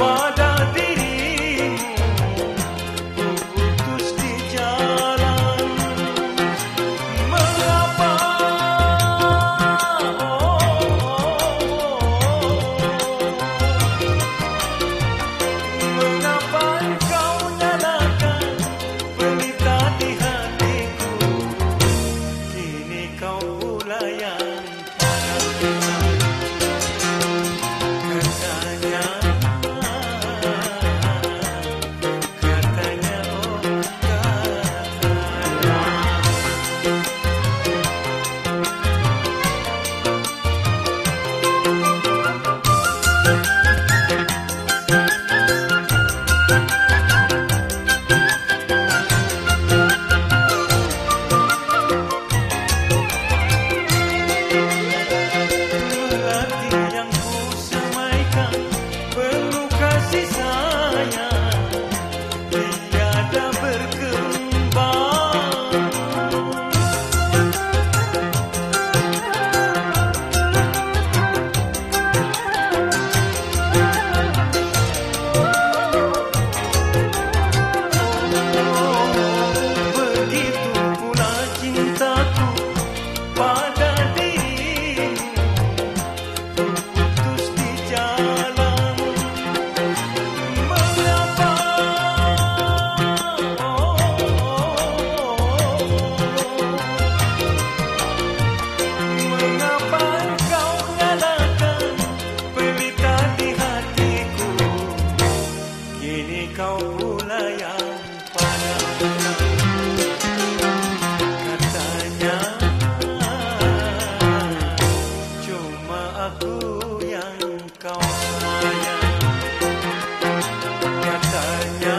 fun. பாட hanya